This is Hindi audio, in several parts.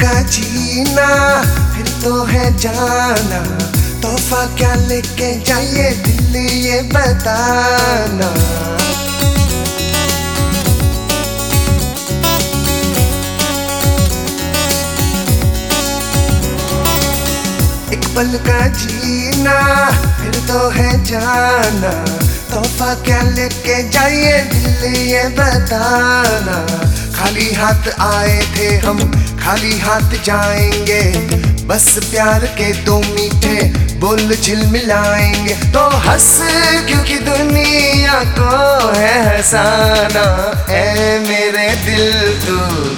का जीना, फिर तो है जाना। तोहफा क्या लेके जाइए, दिल ये बताना। एक पल का जीना, फिर तो है जाना। तोहफा क्या लेके जाइए, दिल ये बताना। खाली हाथ आए थे हम खाली हाथ जाएँगे। बस प्यार के दो मीठे बोल मिलाएँगे। तो हंस, क्योंकि दुनिया को है हसाना। है मेरे दिल तू।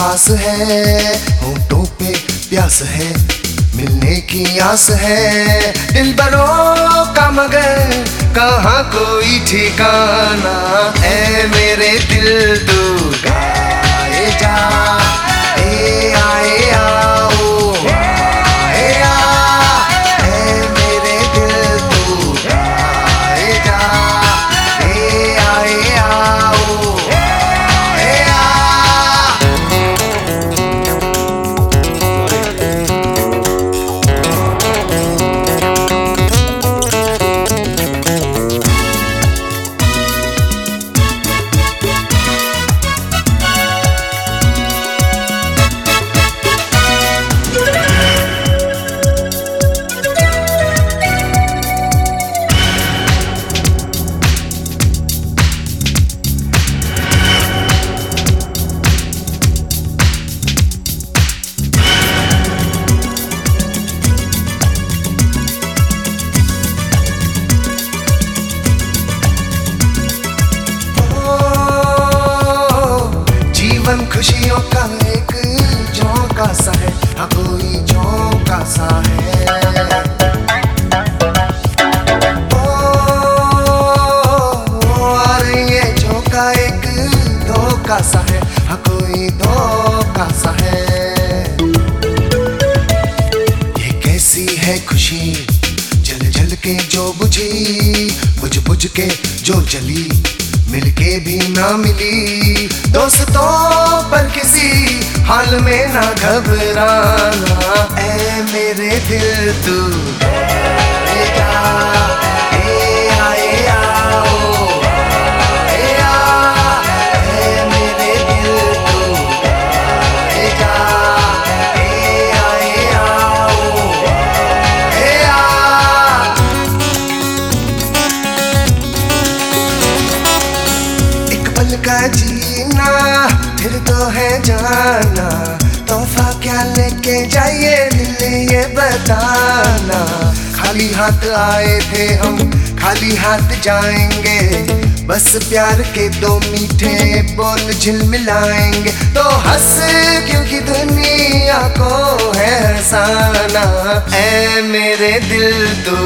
पास है, होठों पे प्यास है, मिलने की आस है। दिल बनो का मगर, कहा कोई ठिकाना? है मेरे दिल तू गाए जा। है जल जल के जो बुझी, बुझ बुझ के जो जली, मिलके भी ना मिली। दोस्तों, पर किसी हाल में ना घबराना। ऐ मेरे दिल तू ए का जीना, फिर तो है जाना। तोहफा क्या लेके जाइए, दिल ये बता खाली हाथ आए थे हम, खाली हाथ जाएँगे। बस प्यार के दो मीठे बोल झिलमिलाएँगे तो हंस, क्योंकि दुनिया को है हसाना। ऐ मेरे दिल, तू